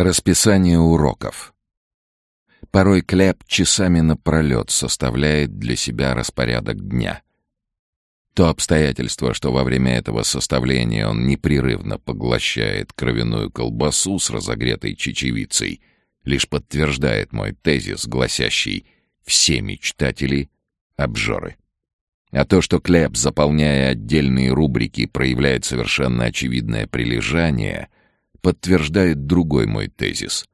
Расписание уроков. Порой Клеп часами напролет составляет для себя распорядок дня. То обстоятельство, что во время этого составления он непрерывно поглощает кровяную колбасу с разогретой чечевицей, лишь подтверждает мой тезис, гласящий «все мечтатели — обжоры». А то, что Клеп, заполняя отдельные рубрики, проявляет совершенно очевидное прилежание — подтверждает другой мой тезис.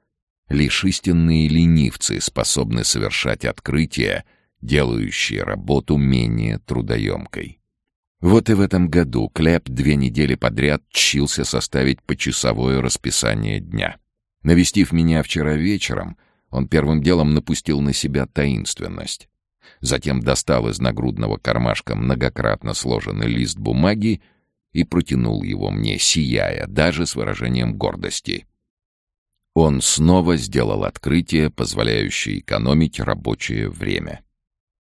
Лишь истинные ленивцы способны совершать открытия, делающие работу менее трудоемкой. Вот и в этом году Клеп две недели подряд чился составить почасовое расписание дня. Навестив меня вчера вечером, он первым делом напустил на себя таинственность. Затем достал из нагрудного кармашка многократно сложенный лист бумаги и протянул его мне, сияя, даже с выражением гордости. Он снова сделал открытие, позволяющее экономить рабочее время.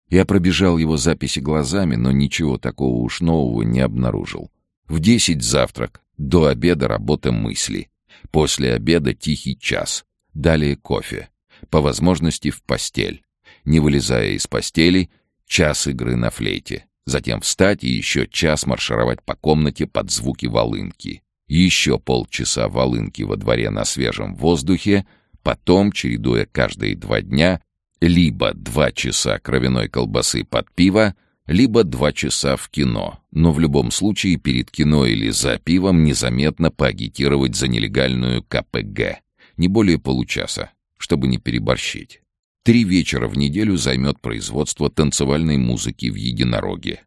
Я пробежал его записи глазами, но ничего такого уж нового не обнаружил. В десять завтрак, до обеда работа мысли. После обеда тихий час. Далее кофе. По возможности в постель. Не вылезая из постели, час игры на флейте. Затем встать и еще час маршировать по комнате под звуки волынки. Еще полчаса волынки во дворе на свежем воздухе, потом, чередуя каждые два дня, либо два часа кровяной колбасы под пиво, либо два часа в кино, но в любом случае перед кино или за пивом незаметно поагитировать за нелегальную КПГ. Не более получаса, чтобы не переборщить. Три вечера в неделю займет производство танцевальной музыки в единороге.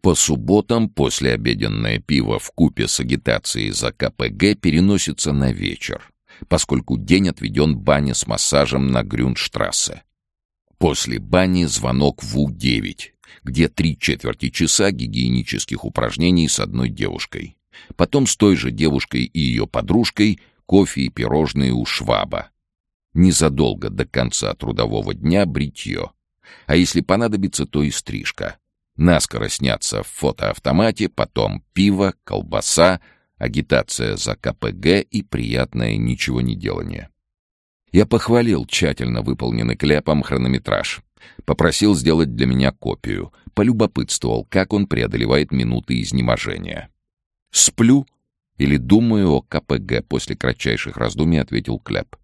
По субботам послеобеденное пиво в купе с агитацией за КПГ переносится на вечер, поскольку день отведен бане с массажем на Грюнштрассе. После бани звонок в У-9, где три четверти часа гигиенических упражнений с одной девушкой. Потом с той же девушкой и ее подружкой кофе и пирожные у Шваба, Незадолго до конца трудового дня бритье. А если понадобится, то и стрижка. Наскоро сняться в фотоавтомате, потом пиво, колбаса, агитация за КПГ и приятное ничего не делание. Я похвалил тщательно выполненный кляпом хронометраж. Попросил сделать для меня копию. Полюбопытствовал, как он преодолевает минуты изнеможения. «Сплю или думаю о КПГ?» После кратчайших раздумий ответил Кляп.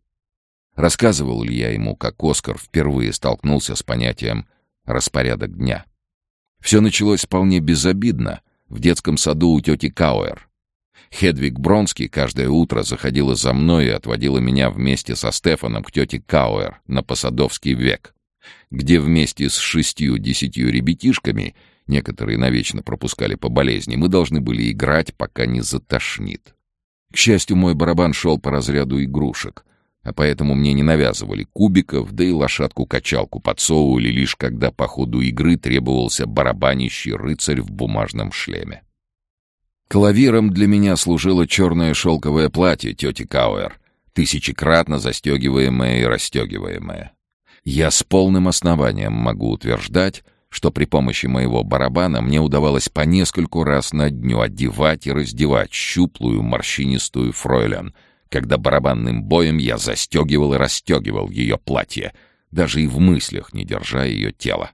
Рассказывал ли я ему, как Оскар впервые столкнулся с понятием «распорядок дня». Все началось вполне безобидно, в детском саду у тети Кауэр. Хедвиг Бронский каждое утро заходила за мной и отводила меня вместе со Стефаном к тете Кауэр на Посадовский век, где вместе с шестью-десятью ребятишками, некоторые навечно пропускали по болезни, мы должны были играть, пока не затошнит. К счастью, мой барабан шел по разряду игрушек, а поэтому мне не навязывали кубиков, да и лошадку-качалку подсовывали лишь когда по ходу игры требовался барабанищий рыцарь в бумажном шлеме. Клавиром для меня служило черное шелковое платье тети Кауэр, тысячекратно застегиваемое и расстегиваемое. Я с полным основанием могу утверждать, что при помощи моего барабана мне удавалось по нескольку раз на дню одевать и раздевать щуплую морщинистую фройлен — когда барабанным боем я застегивал и расстегивал ее платье, даже и в мыслях не держа ее тело.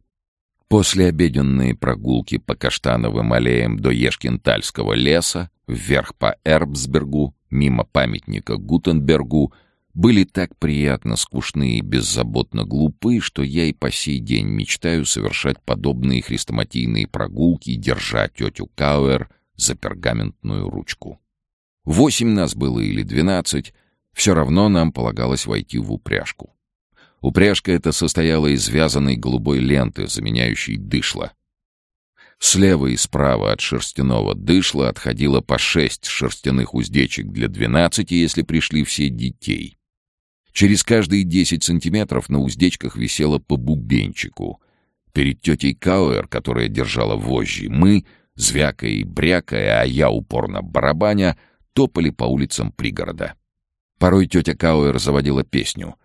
После обеденные прогулки по каштановым аллеям до Ешкентальского леса, вверх по Эрбсбергу, мимо памятника Гутенбергу, были так приятно скучны и беззаботно глупы, что я и по сей день мечтаю совершать подобные хрестоматийные прогулки, держа тетю Кауэр за пергаментную ручку. Восемь нас было или двенадцать, все равно нам полагалось войти в упряжку. Упряжка эта состояла из вязаной голубой ленты, заменяющей дышло. Слева и справа от шерстяного дышла отходило по шесть шерстяных уздечек для двенадцати, если пришли все детей. Через каждые десять сантиметров на уздечках висело по бубенчику. Перед тетей Кауэр, которая держала вожжи, мы, звякая и брякая, а я упорно барабаня, топали по улицам пригорода. Порой тетя Кауэр заводила песню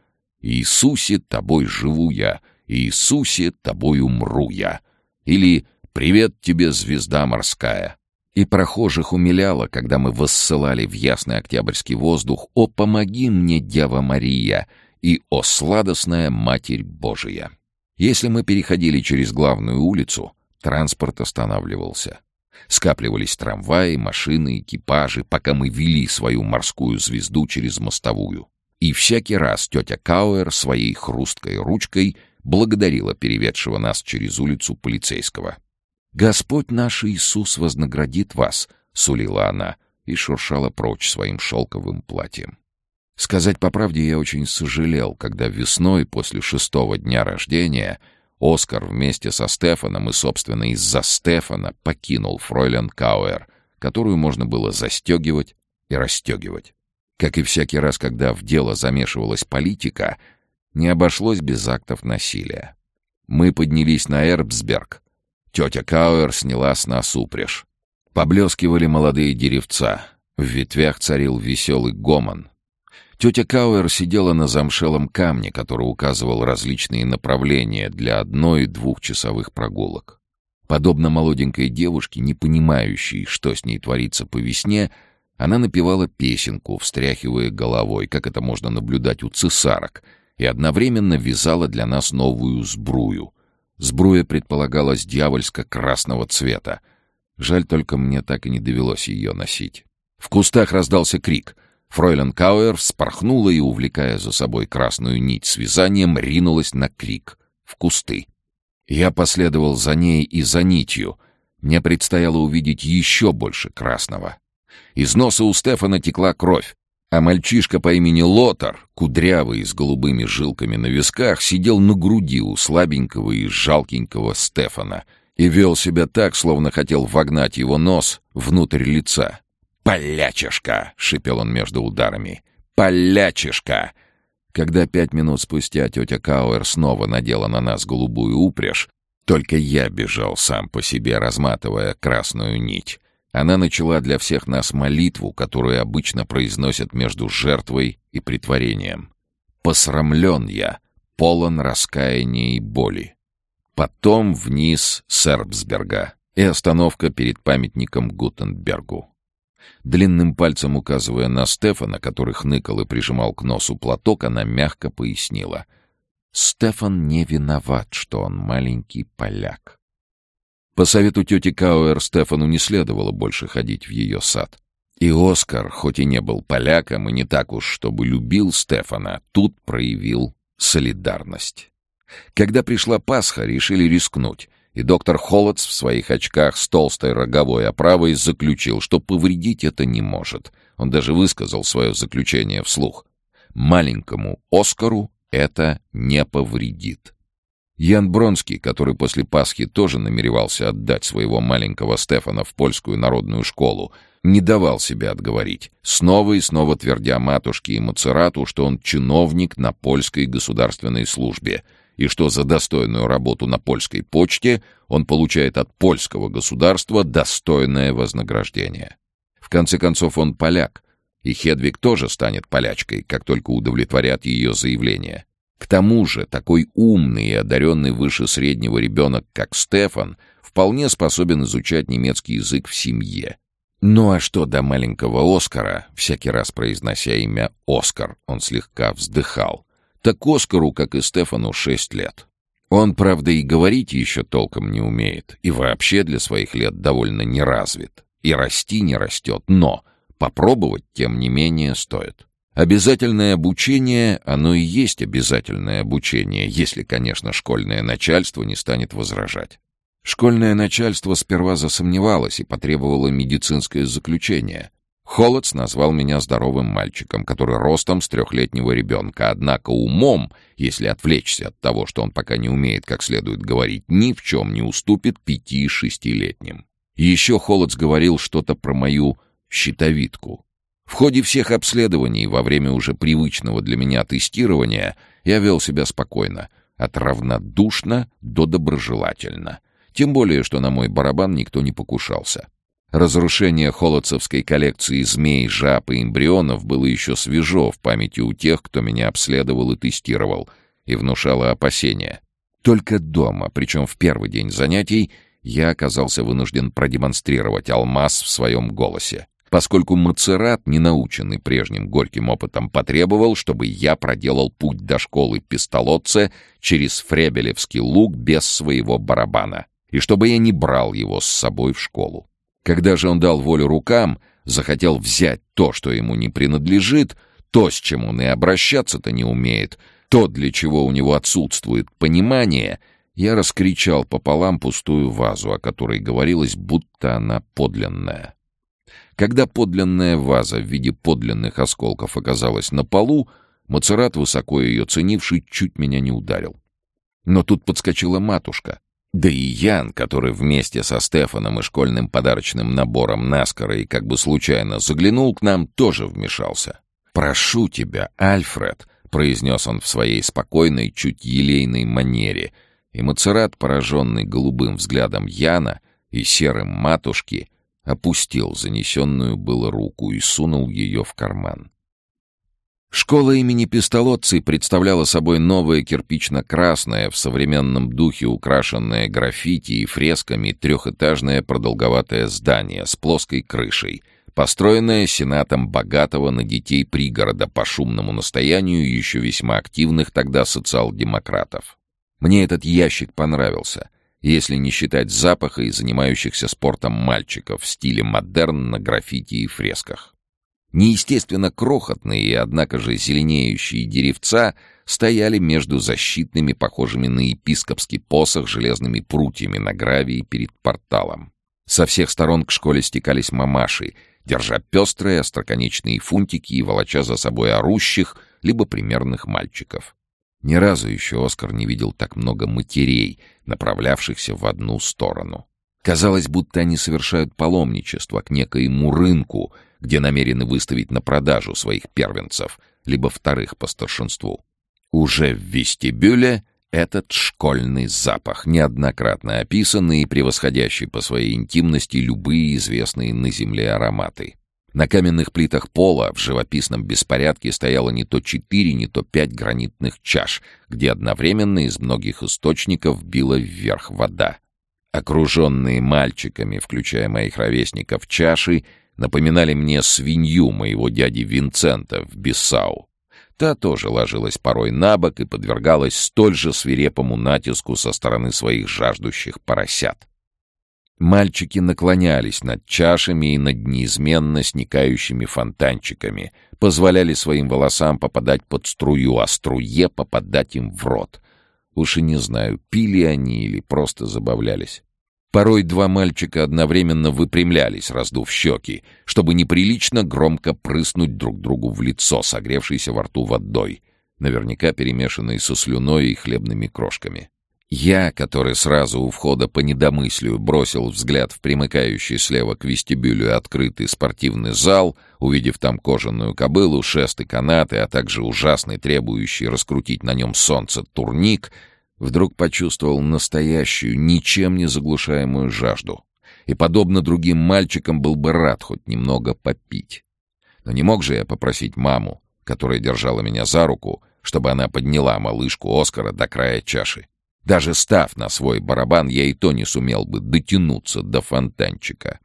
«Иисусе, тобой живу я, Иисусе, тобой умру я» или «Привет тебе, звезда морская». И прохожих умиляло, когда мы воссылали в ясный октябрьский воздух «О, помоги мне, Дева Мария!» и «О, сладостная Матерь Божия!». Если мы переходили через главную улицу, транспорт останавливался. Скапливались трамваи, машины, экипажи, пока мы вели свою морскую звезду через мостовую. И всякий раз тетя Кауэр своей хрусткой ручкой благодарила переведшего нас через улицу полицейского. «Господь наш Иисус вознаградит вас», — сулила она и шуршала прочь своим шелковым платьем. Сказать по правде, я очень сожалел, когда весной, после шестого дня рождения, Оскар вместе со Стефаном и, собственно, из-за Стефана покинул Фройлен Кауэр, которую можно было застегивать и расстегивать. Как и всякий раз, когда в дело замешивалась политика, не обошлось без актов насилия. Мы поднялись на Эрбсберг, Тетя Кауэр сняла с нас упряжь. Поблескивали молодые деревца. В ветвях царил веселый гомон. Тетя Кауэр сидела на замшелом камне, который указывал различные направления для одной- и двухчасовых прогулок. Подобно молоденькой девушке, не понимающей, что с ней творится по весне, она напевала песенку, встряхивая головой, как это можно наблюдать у цесарок, и одновременно вязала для нас новую сбрую — Сбруя предполагалась дьявольско-красного цвета. Жаль только мне так и не довелось ее носить. В кустах раздался крик. Фройлен Кауэр вспорхнула и, увлекая за собой красную нить с вязанием, ринулась на крик. В кусты. Я последовал за ней и за нитью. Мне предстояло увидеть еще больше красного. Из носа у Стефана текла кровь. А мальчишка по имени Лотар, кудрявый с голубыми жилками на висках, сидел на груди у слабенького и жалкенького Стефана и вел себя так, словно хотел вогнать его нос внутрь лица. «Полячишка!» — шипел он между ударами. «Полячишка!» Когда пять минут спустя тетя Кауэр снова надела на нас голубую упряжь, только я бежал сам по себе, разматывая красную нить. Она начала для всех нас молитву, которую обычно произносят между жертвой и притворением. «Посрамлен я, полон раскаяния и боли». Потом вниз с Эрбсберга и остановка перед памятником Гутенбергу. Длинным пальцем указывая на Стефана, который хныкал и прижимал к носу платок, она мягко пояснила. «Стефан не виноват, что он маленький поляк. По совету тети Кауэр Стефану не следовало больше ходить в ее сад. И Оскар, хоть и не был поляком и не так уж, чтобы любил Стефана, тут проявил солидарность. Когда пришла Пасха, решили рискнуть, и доктор Холодс в своих очках с толстой роговой оправой заключил, что повредить это не может. Он даже высказал свое заключение вслух. Маленькому Оскару это не повредит. Ян Бронский, который после Пасхи тоже намеревался отдать своего маленького Стефана в польскую народную школу, не давал себя отговорить, снова и снова твердя матушке и Мацерату, что он чиновник на польской государственной службе, и что за достойную работу на польской почте он получает от польского государства достойное вознаграждение. В конце концов, он поляк, и Хедвиг тоже станет полячкой, как только удовлетворят ее заявление. К тому же такой умный и одаренный выше среднего ребенок, как Стефан, вполне способен изучать немецкий язык в семье. Ну а что до маленького Оскара, всякий раз произнося имя Оскар, он слегка вздыхал. Так Оскару, как и Стефану, шесть лет. Он, правда, и говорить еще толком не умеет, и вообще для своих лет довольно неразвит. И расти не растет, но попробовать, тем не менее, стоит. Обязательное обучение, оно и есть обязательное обучение, если, конечно, школьное начальство не станет возражать. Школьное начальство сперва засомневалось и потребовало медицинское заключение. Холодс назвал меня здоровым мальчиком, который ростом с трехлетнего ребенка, однако умом, если отвлечься от того, что он пока не умеет как следует говорить, ни в чем не уступит пяти-шестилетним. Еще Холодс говорил что-то про мою щитовидку. В ходе всех обследований во время уже привычного для меня тестирования я вел себя спокойно, от равнодушно до доброжелательно. Тем более, что на мой барабан никто не покушался. Разрушение холодцевской коллекции змей, жаб и эмбрионов было еще свежо в памяти у тех, кто меня обследовал и тестировал, и внушало опасения. Только дома, причем в первый день занятий, я оказался вынужден продемонстрировать алмаз в своем голосе, поскольку Мацерат, не наученный прежним горьким опытом, потребовал, чтобы я проделал путь до школы пистолотца через Фребелевский луг без своего барабана, и чтобы я не брал его с собой в школу. Когда же он дал волю рукам, захотел взять то, что ему не принадлежит, то, с чем он и обращаться-то не умеет, то, для чего у него отсутствует понимание, я раскричал пополам пустую вазу, о которой говорилось, будто она подлинная. Когда подлинная ваза в виде подлинных осколков оказалась на полу, Мацерат, высоко ее ценивший, чуть меня не ударил. Но тут подскочила матушка. Да и Ян, который вместе со Стефаном и школьным подарочным набором наскоро и как бы случайно заглянул к нам, тоже вмешался. «Прошу тебя, Альфред», — произнес он в своей спокойной, чуть елейной манере, и Мацерат, пораженный голубым взглядом Яна и серым матушки, опустил занесенную было руку и сунул ее в карман. Школа имени Пистолотцы представляла собой новое кирпично-красное, в современном духе украшенное граффити и фресками трехэтажное продолговатое здание с плоской крышей, построенное сенатом богатого на детей пригорода по шумному настоянию еще весьма активных тогда социал-демократов. Мне этот ящик понравился, если не считать запаха и занимающихся спортом мальчиков в стиле модерн на граффити и фресках. Неестественно крохотные и, однако же, зеленеющие деревца стояли между защитными, похожими на епископский посох, железными прутьями на гравии перед порталом. Со всех сторон к школе стекались мамаши, держа пестрые остроконечные фунтики и волоча за собой орущих, либо примерных мальчиков. Ни разу еще Оскар не видел так много матерей, направлявшихся в одну сторону. Казалось, будто они совершают паломничество к некоему рынку — где намерены выставить на продажу своих первенцев, либо вторых по старшинству. Уже в вестибюле этот школьный запах, неоднократно описанный и превосходящий по своей интимности любые известные на земле ароматы. На каменных плитах пола в живописном беспорядке стояло не то четыре, не то пять гранитных чаш, где одновременно из многих источников била вверх вода. Окруженные мальчиками, включая моих ровесников, чаши напоминали мне свинью моего дяди Винцента в Бисау. Та тоже ложилась порой на бок и подвергалась столь же свирепому натиску со стороны своих жаждущих поросят. Мальчики наклонялись над чашами и над неизменно сникающими фонтанчиками, позволяли своим волосам попадать под струю, а струе попадать им в рот. Уж и не знаю, пили они или просто забавлялись. Порой два мальчика одновременно выпрямлялись, раздув щеки, чтобы неприлично громко прыснуть друг другу в лицо, согревшейся во рту водой, наверняка перемешанной со слюной и хлебными крошками. Я, который сразу у входа по недомыслию бросил взгляд в примыкающий слева к вестибюлю открытый спортивный зал, увидев там кожаную кобылу, шест канаты, а также ужасный, требующий раскрутить на нем солнце турник — вдруг почувствовал настоящую, ничем не заглушаемую жажду. И, подобно другим мальчикам, был бы рад хоть немного попить. Но не мог же я попросить маму, которая держала меня за руку, чтобы она подняла малышку Оскара до края чаши. Даже став на свой барабан, я и то не сумел бы дотянуться до фонтанчика.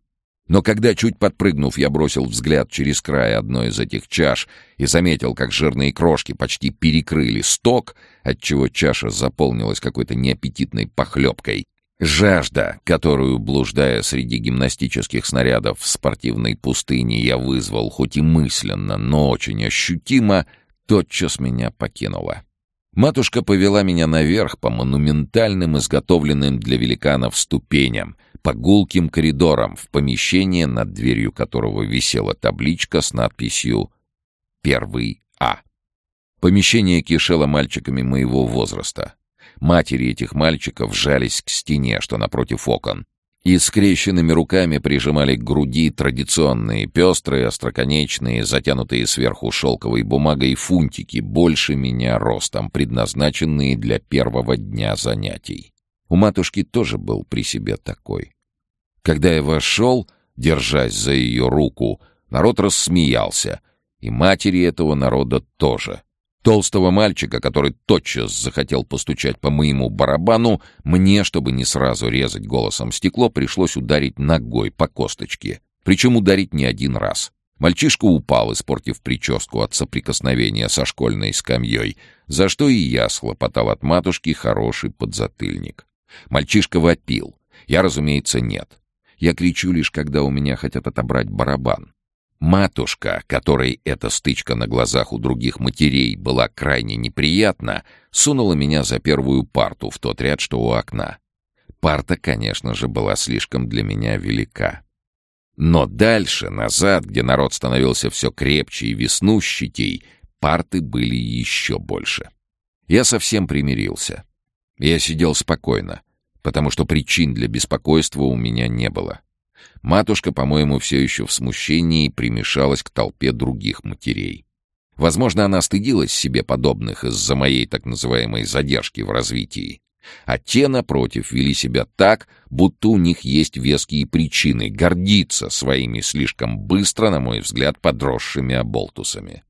Но когда, чуть подпрыгнув, я бросил взгляд через край одной из этих чаш и заметил, как жирные крошки почти перекрыли сток, отчего чаша заполнилась какой-то неаппетитной похлебкой, жажда, которую, блуждая среди гимнастических снарядов в спортивной пустыне, я вызвал хоть и мысленно, но очень ощутимо, тотчас меня покинула. Матушка повела меня наверх по монументальным, изготовленным для великанов ступеням, по гулким коридорам в помещение, над дверью которого висела табличка с надписью «Первый А». Помещение кишело мальчиками моего возраста. Матери этих мальчиков жались к стене, что напротив окон, и скрещенными руками прижимали к груди традиционные, пестрые, остроконечные, затянутые сверху шелковой бумагой фунтики, больше меня ростом, предназначенные для первого дня занятий. У матушки тоже был при себе такой. Когда я вошел, держась за ее руку, народ рассмеялся, и матери этого народа тоже. Толстого мальчика, который тотчас захотел постучать по моему барабану, мне, чтобы не сразу резать голосом стекло, пришлось ударить ногой по косточке. Причем ударить не один раз. Мальчишка упал, испортив прическу от соприкосновения со школьной скамьей, за что и я схлопотал от матушки хороший подзатыльник. Мальчишка вопил. Я, разумеется, нет. Я кричу лишь, когда у меня хотят отобрать барабан. Матушка, которой эта стычка на глазах у других матерей была крайне неприятна, сунула меня за первую парту в тот ряд, что у окна. Парта, конечно же, была слишком для меня велика. Но дальше, назад, где народ становился все крепче и веснущатей, парты были еще больше. Я совсем примирился. Я сидел спокойно, потому что причин для беспокойства у меня не было. Матушка, по-моему, все еще в смущении примешалась к толпе других матерей. Возможно, она стыдилась себе подобных из-за моей так называемой задержки в развитии. А те, напротив, вели себя так, будто у них есть веские причины гордиться своими слишком быстро, на мой взгляд, подросшими оболтусами.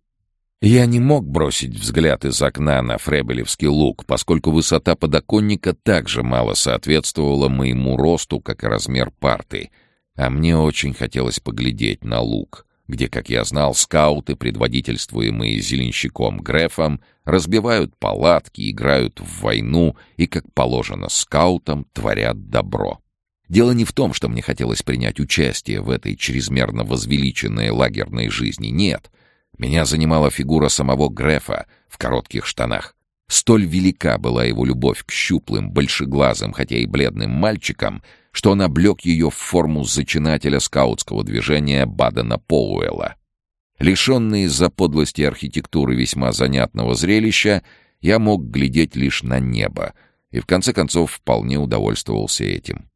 Я не мог бросить взгляд из окна на Фребелевский луг, поскольку высота подоконника также мало соответствовала моему росту, как и размер парты, а мне очень хотелось поглядеть на луг где, как я знал, скауты, предводительствуемые зеленщиком Грефом, разбивают палатки, играют в войну и, как положено скаутам, творят добро. Дело не в том, что мне хотелось принять участие в этой чрезмерно возвеличенной лагерной жизни, нет. Меня занимала фигура самого Грефа в коротких штанах. Столь велика была его любовь к щуплым, большеглазым, хотя и бледным мальчикам, что он облег ее в форму зачинателя скаутского движения Бадена Поуэлла. Лишенный из-за подлости архитектуры весьма занятного зрелища, я мог глядеть лишь на небо, и в конце концов вполне удовольствовался этим.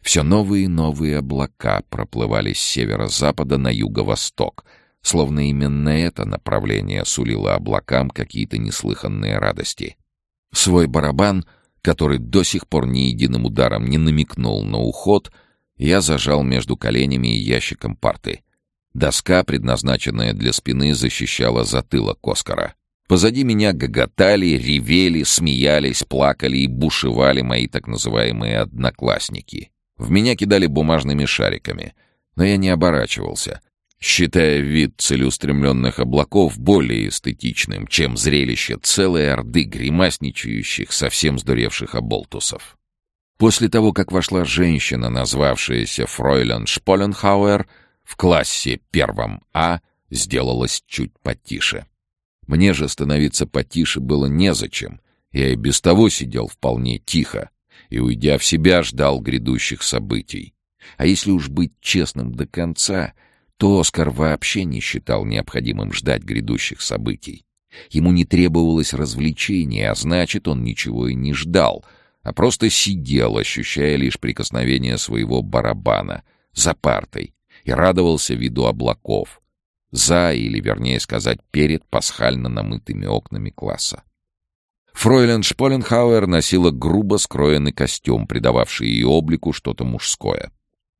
Все новые и новые облака проплывали с северо-запада на юго-восток, словно именно это направление сулило облакам какие-то неслыханные радости. Свой барабан — который до сих пор ни единым ударом не намекнул на уход, я зажал между коленями и ящиком парты. Доска, предназначенная для спины, защищала затылок Оскара. Позади меня гоготали, ревели, смеялись, плакали и бушевали мои так называемые «одноклассники». В меня кидали бумажными шариками, но я не оборачивался — считая вид целеустремленных облаков более эстетичным, чем зрелище целой орды гримасничающих, совсем сдуревших оболтусов. После того, как вошла женщина, назвавшаяся Фройлен Шполенхауэр, в классе первом А сделалось чуть потише. Мне же становиться потише было незачем, я и без того сидел вполне тихо, и, уйдя в себя, ждал грядущих событий. А если уж быть честным до конца — то Оскар вообще не считал необходимым ждать грядущих событий. Ему не требовалось развлечения, а значит, он ничего и не ждал, а просто сидел, ощущая лишь прикосновение своего барабана за партой и радовался виду облаков, за, или вернее сказать, перед пасхально намытыми окнами класса. Фройлен Шполенхауэр носила грубо скроенный костюм, придававший ее облику что-то мужское.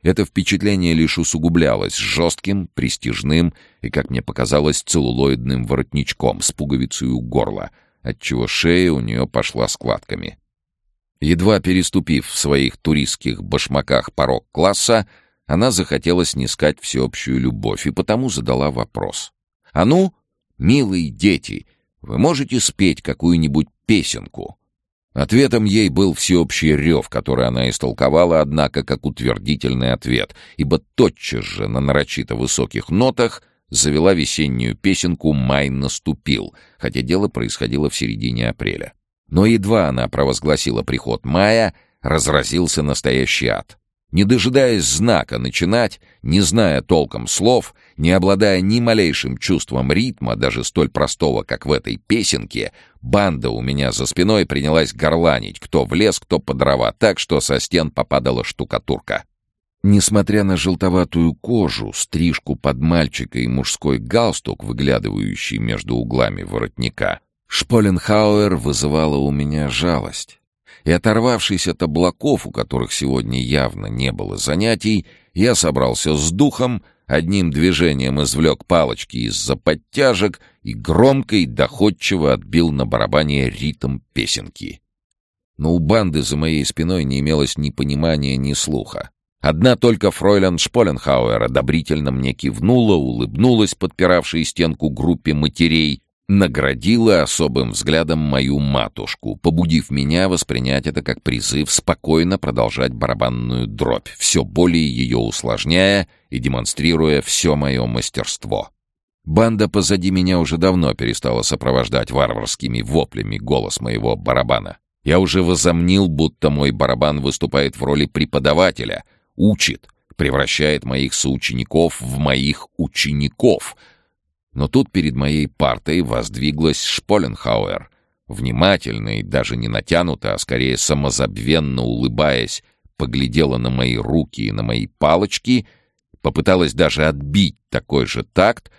Это впечатление лишь усугублялось жестким, престижным и, как мне показалось, целлулоидным воротничком с пуговицей у горла, отчего шея у нее пошла складками. Едва переступив в своих туристских башмаках порог класса, она захотела снискать всеобщую любовь и потому задала вопрос. «А ну, милые дети, вы можете спеть какую-нибудь песенку?» Ответом ей был всеобщий рев, который она истолковала, однако, как утвердительный ответ, ибо тотчас же на нарочито высоких нотах завела весеннюю песенку «Май наступил», хотя дело происходило в середине апреля. Но едва она провозгласила приход мая, разразился настоящий ад. Не дожидаясь знака начинать, не зная толком слов, не обладая ни малейшим чувством ритма, даже столь простого, как в этой песенке, банда у меня за спиной принялась горланить, кто в лес, кто по дрова, так что со стен попадала штукатурка. Несмотря на желтоватую кожу, стрижку под мальчика и мужской галстук, выглядывающий между углами воротника, Шполенхауэр вызывала у меня жалость и, оторвавшись от облаков, у которых сегодня явно не было занятий, я собрался с духом, одним движением извлек палочки из-за подтяжек и громко и доходчиво отбил на барабане ритм песенки. Но у банды за моей спиной не имелось ни понимания, ни слуха. Одна только фройлен Шполенхауэр одобрительно мне кивнула, улыбнулась подпиравшей стенку группе матерей, наградила особым взглядом мою матушку, побудив меня воспринять это как призыв спокойно продолжать барабанную дробь, все более ее усложняя и демонстрируя все мое мастерство. Банда позади меня уже давно перестала сопровождать варварскими воплями голос моего барабана. Я уже возомнил, будто мой барабан выступает в роли преподавателя, учит, превращает моих соучеников в моих учеников — но тут перед моей партой воздвиглась Шполенхауэр, внимательно и даже не натянуто, а скорее самозабвенно улыбаясь, поглядела на мои руки и на мои палочки, попыталась даже отбить такой же такт,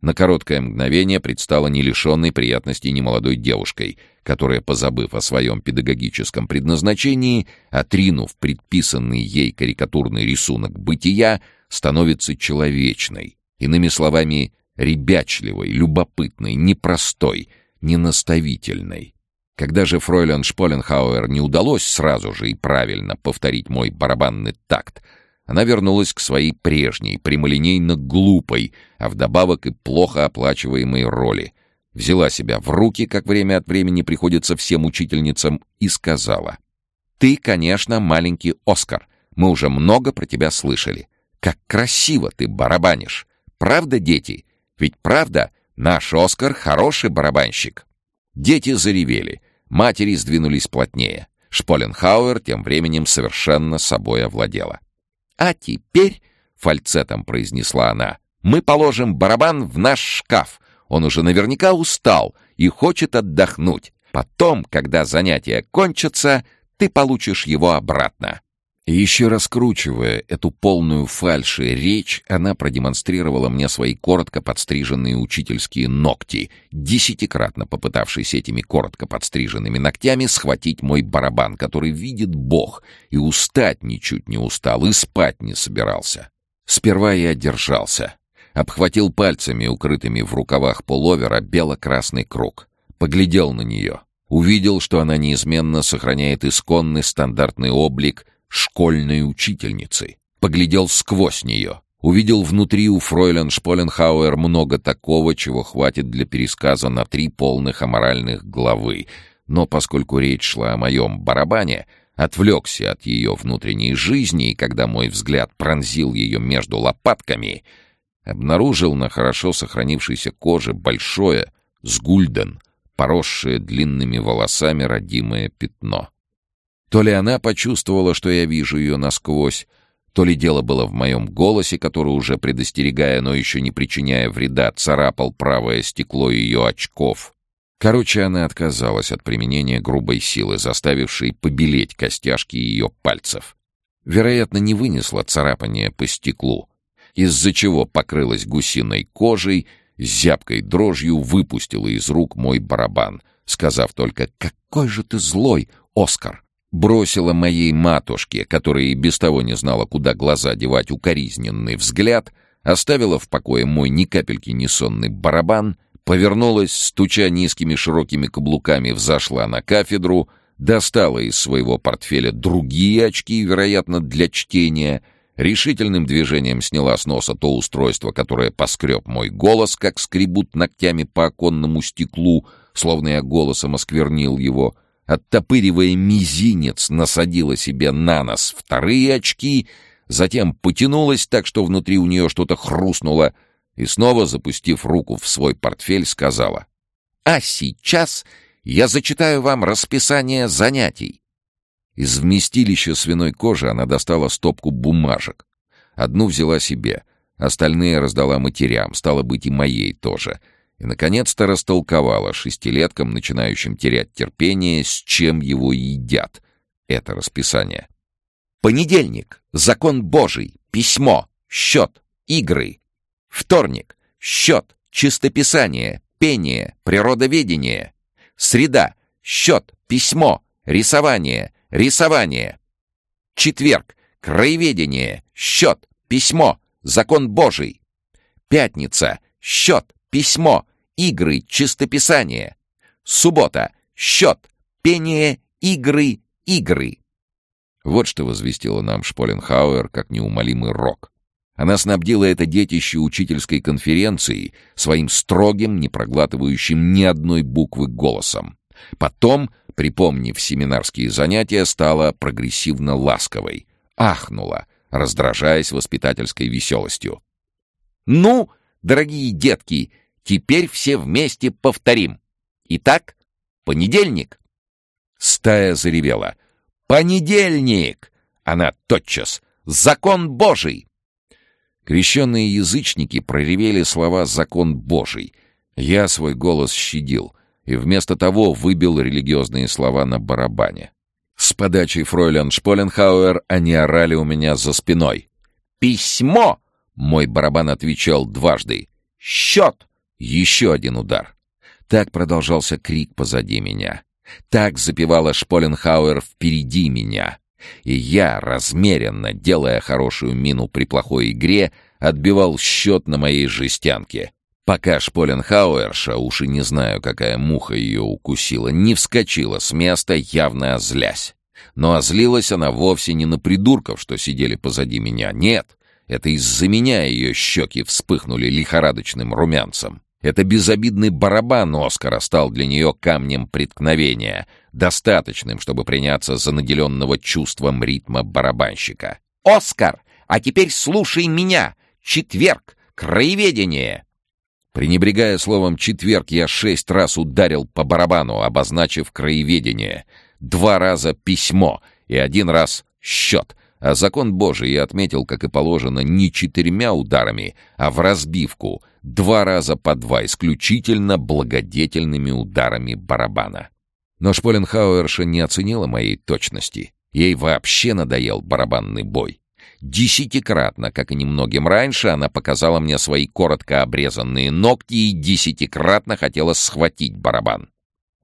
на короткое мгновение предстала не приятностей немолодой девушкой, которая, позабыв о своем педагогическом предназначении, отринув предписанный ей карикатурный рисунок бытия, становится человечной, иными словами, ребячливой, любопытной, непростой, ненаставительной. Когда же фройлен Шполенхауэр не удалось сразу же и правильно повторить мой барабанный такт, она вернулась к своей прежней, прямолинейно глупой, а вдобавок и плохо оплачиваемой роли. Взяла себя в руки, как время от времени приходится всем учительницам, и сказала. «Ты, конечно, маленький Оскар. Мы уже много про тебя слышали. Как красиво ты барабанишь. Правда, дети? Ведь правда, наш Оскар хороший барабанщик. Дети заревели, матери сдвинулись плотнее. Шполенхауэр тем временем совершенно собой овладела. «А теперь», — фальцетом произнесла она, — «мы положим барабан в наш шкаф. Он уже наверняка устал и хочет отдохнуть. Потом, когда занятия кончатся, ты получишь его обратно». Еще раскручивая эту полную фальши речь, она продемонстрировала мне свои коротко подстриженные учительские ногти, десятикратно попытавшись этими коротко подстриженными ногтями схватить мой барабан, который видит Бог, и устать ничуть не устал, и спать не собирался. Сперва я держался. Обхватил пальцами, укрытыми в рукавах пуловера, бело-красный круг. Поглядел на нее. Увидел, что она неизменно сохраняет исконный стандартный облик — школьной учительницы. Поглядел сквозь нее. Увидел внутри у фройлен Шполенхауэр много такого, чего хватит для пересказа на три полных аморальных главы. Но поскольку речь шла о моем барабане, отвлекся от ее внутренней жизни, и когда мой взгляд пронзил ее между лопатками, обнаружил на хорошо сохранившейся коже большое, сгульден, поросшее длинными волосами родимое пятно. То ли она почувствовала, что я вижу ее насквозь, то ли дело было в моем голосе, который уже предостерегая, но еще не причиняя вреда, царапал правое стекло ее очков. Короче, она отказалась от применения грубой силы, заставившей побелеть костяшки ее пальцев. Вероятно, не вынесла царапания по стеклу, из-за чего покрылась гусиной кожей, зябкой дрожью выпустила из рук мой барабан, сказав только «Какой же ты злой, Оскар!» Бросила моей матушке, которая и без того не знала, куда глаза девать укоризненный взгляд, оставила в покое мой ни капельки не сонный барабан, повернулась, стуча низкими широкими каблуками, взошла на кафедру, достала из своего портфеля другие очки, вероятно, для чтения, решительным движением сняла с носа то устройство, которое поскреб мой голос, как скребут ногтями по оконному стеклу, словно я голосом осквернил его — оттопыривая мизинец, насадила себе на нос вторые очки, затем потянулась так, что внутри у нее что-то хрустнуло, и снова, запустив руку в свой портфель, сказала, «А сейчас я зачитаю вам расписание занятий». Из вместилища свиной кожи она достала стопку бумажек. Одну взяла себе, остальные раздала матерям, стало быть, и моей тоже — и, наконец-то, растолковала шестилеткам, начинающим терять терпение, с чем его едят. Это расписание. Понедельник. Закон Божий. Письмо. Счет. Игры. Вторник. Счет. Чистописание. Пение. Природоведение. Среда. Счет. Письмо. Рисование. Рисование. Четверг. Краеведение. Счет. Письмо. закон Божий. Пятница — счет, письмо, игры, чистописание. Суббота — счет, пение, игры, игры. Вот что возвестила нам Шполенхауэр как неумолимый рок. Она снабдила это детище учительской конференции своим строгим, не проглатывающим ни одной буквы голосом. Потом, припомнив семинарские занятия, стала прогрессивно ласковой. Ахнула, раздражаясь воспитательской веселостью. «Ну, дорогие детки, теперь все вместе повторим. Итак, понедельник». Стая заревела. «Понедельник!» Она тотчас. «Закон Божий!» Крещенные язычники проревели слова «закон Божий». Я свой голос щадил и вместо того выбил религиозные слова на барабане. С подачей фройлен Шполенхауэр они орали у меня за спиной. «Письмо!» — мой барабан отвечал дважды. «Счет!» — еще один удар. Так продолжался крик позади меня. Так запевала Шполенхауэр впереди меня. И я, размеренно, делая хорошую мину при плохой игре, отбивал счет на моей жестянке. Пока Шполенхауэрша, уж и не знаю, какая муха ее укусила, не вскочила с места, явно озлясь. Но озлилась она вовсе не на придурков, что сидели позади меня. Нет, это из-за меня ее щеки вспыхнули лихорадочным румянцем. Это безобидный барабан Оскара стал для нее камнем преткновения, достаточным, чтобы приняться за наделенного чувством ритма барабанщика. «Оскар, а теперь слушай меня! Четверг! Краеведение!» Пренебрегая словом «четверг», я шесть раз ударил по барабану, обозначив краеведение. Два раза «письмо» и один раз «счет», а закон Божий я отметил, как и положено, не четырьмя ударами, а в разбивку, два раза по два, исключительно благодетельными ударами барабана. Но Шполенхауэрша не оценила моей точности. Ей вообще надоел барабанный бой. Десятикратно, как и немногим раньше, она показала мне свои коротко обрезанные ногти и десятикратно хотела схватить барабан.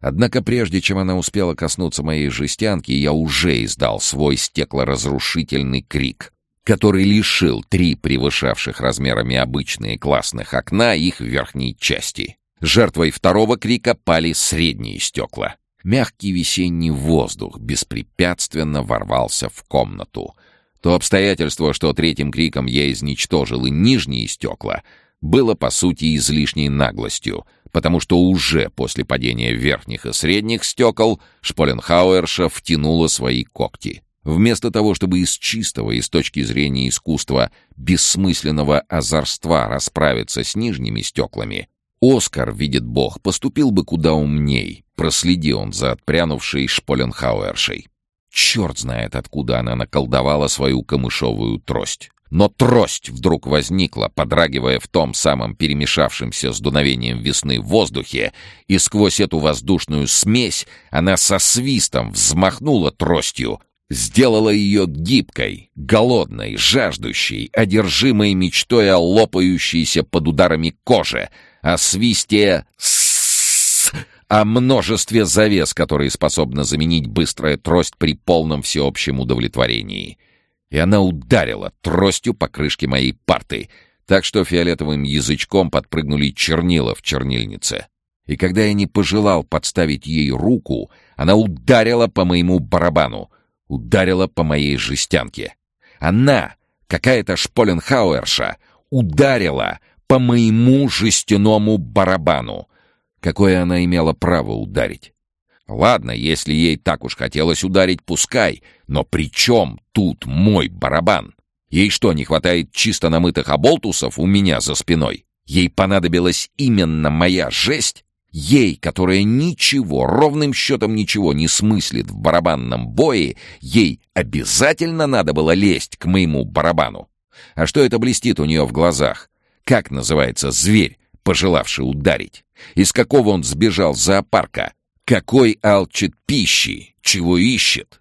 Однако прежде чем она успела коснуться моей жестянки, я уже издал свой стеклоразрушительный крик, который лишил три превышавших размерами обычные классных окна их верхней части. Жертвой второго крика пали средние стекла. Мягкий весенний воздух беспрепятственно ворвался в комнату. То обстоятельство, что третьим криком я изничтожил и нижние стекла, было, по сути, излишней наглостью — потому что уже после падения верхних и средних стекол Шполенхауэрша втянула свои когти. Вместо того, чтобы из чистого и с точки зрения искусства бессмысленного озорства расправиться с нижними стеклами, Оскар, видит бог, поступил бы куда умней, проследи он за отпрянувшей Шполенхауэршей. Черт знает, откуда она наколдовала свою камышовую трость. Но трость вдруг возникла, подрагивая в том самом перемешавшемся с дуновением весны воздухе, и сквозь эту воздушную смесь она со свистом взмахнула тростью, сделала ее гибкой, голодной, жаждущей, одержимой мечтой о лопающейся под ударами кожи, о свисте о множестве завес, которые способны заменить быстрая трость при полном всеобщем удовлетворении — и она ударила тростью по крышке моей парты, так что фиолетовым язычком подпрыгнули чернила в чернильнице. И когда я не пожелал подставить ей руку, она ударила по моему барабану, ударила по моей жестянке. Она, какая-то шполенхауэрша, ударила по моему жестяному барабану. Какое она имела право ударить? Ладно, если ей так уж хотелось ударить, пускай, но при чем тут мой барабан? Ей что, не хватает чисто намытых оболтусов у меня за спиной? Ей понадобилась именно моя жесть? Ей, которая ничего, ровным счетом ничего не смыслит в барабанном бое, ей обязательно надо было лезть к моему барабану. А что это блестит у нее в глазах? Как называется зверь, пожелавший ударить? Из какого он сбежал зоопарка? Какой алчит пищи? Чего ищет?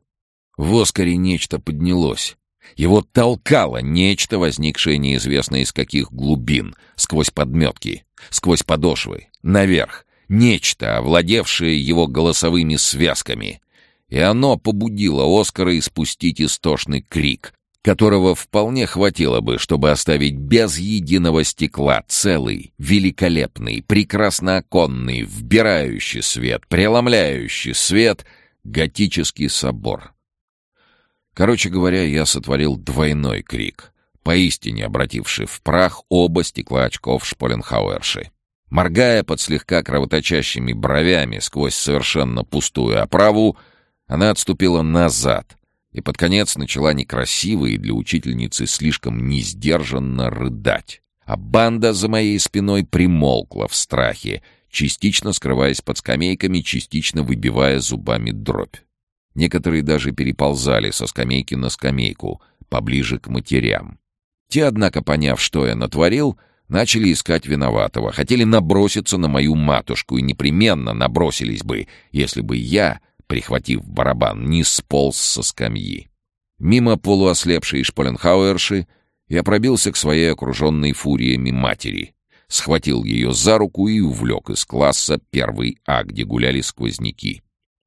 В Оскаре нечто поднялось. Его толкало нечто, возникшее неизвестно из каких глубин, сквозь подметки, сквозь подошвы, наверх. Нечто, овладевшее его голосовыми связками. И оно побудило Оскара испустить истошный крик. Которого вполне хватило бы, чтобы оставить без единого стекла целый, великолепный, прекрасно оконный, вбирающий свет, преломляющий свет готический собор. Короче говоря, я сотворил двойной крик, поистине обративший в прах оба стекла очков Шполенхауэрши. Моргая под слегка кровоточащими бровями сквозь совершенно пустую оправу, она отступила назад и под конец начала некрасиво и для учительницы слишком несдержанно рыдать. А банда за моей спиной примолкла в страхе, частично скрываясь под скамейками, частично выбивая зубами дробь. Некоторые даже переползали со скамейки на скамейку, поближе к матерям. Те, однако, поняв, что я натворил, начали искать виноватого, хотели наброситься на мою матушку и непременно набросились бы, если бы я, прихватив барабан, не сполз со скамьи. Мимо полуослепшей шпаленхауэрши я пробился к своей окруженной фуриями матери, схватил ее за руку и увлек из класса первый А, где гуляли сквозняки.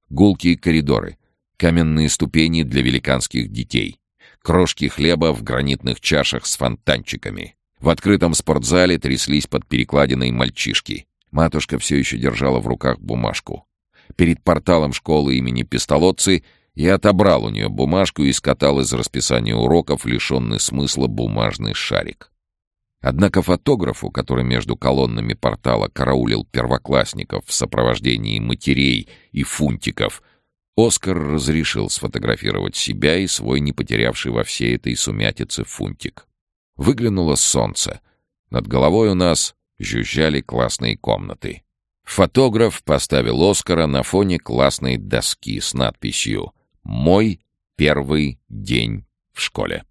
Гулкие коридоры, каменные ступени для великанских детей, крошки хлеба в гранитных чашах с фонтанчиками. В открытом спортзале тряслись под перекладиной мальчишки. Матушка все еще держала в руках бумажку. Перед порталом школы имени Пистолотцы я отобрал у нее бумажку и скатал из расписания уроков лишенный смысла бумажный шарик. Однако фотографу, который между колоннами портала караулил первоклассников в сопровождении матерей и фунтиков — Оскар разрешил сфотографировать себя и свой не потерявший во всей этой сумятице фунтик. Выглянуло солнце. Над головой у нас жужжали классные комнаты. Фотограф поставил Оскара на фоне классной доски с надписью «Мой первый день в школе».